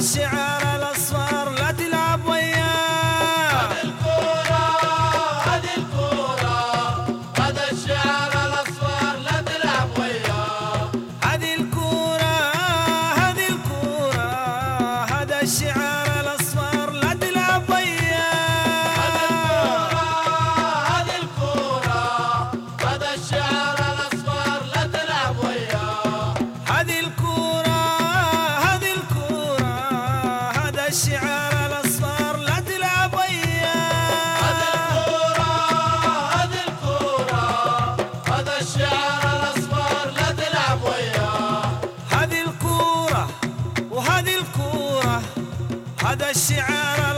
الشعر الأصفر لا تلعب وياه. هذه الكورة هذه الكورة هذا الشعر الأصفر لا تلعب وياه. هذه الكورة هذه الكورة هذا الشعر الأصفر لا تلعب وياه. هذه الكورة هذه الكورة هذا الشعر الأصفر لا تلعب وياه. هذه الشعار الأصفر لا تلعب وياه. هذه الكورة هذه الكورة هذا الشعار الأصفر لا تلعب وياه. هذه الكورة وهذه الكورة هذا الشعار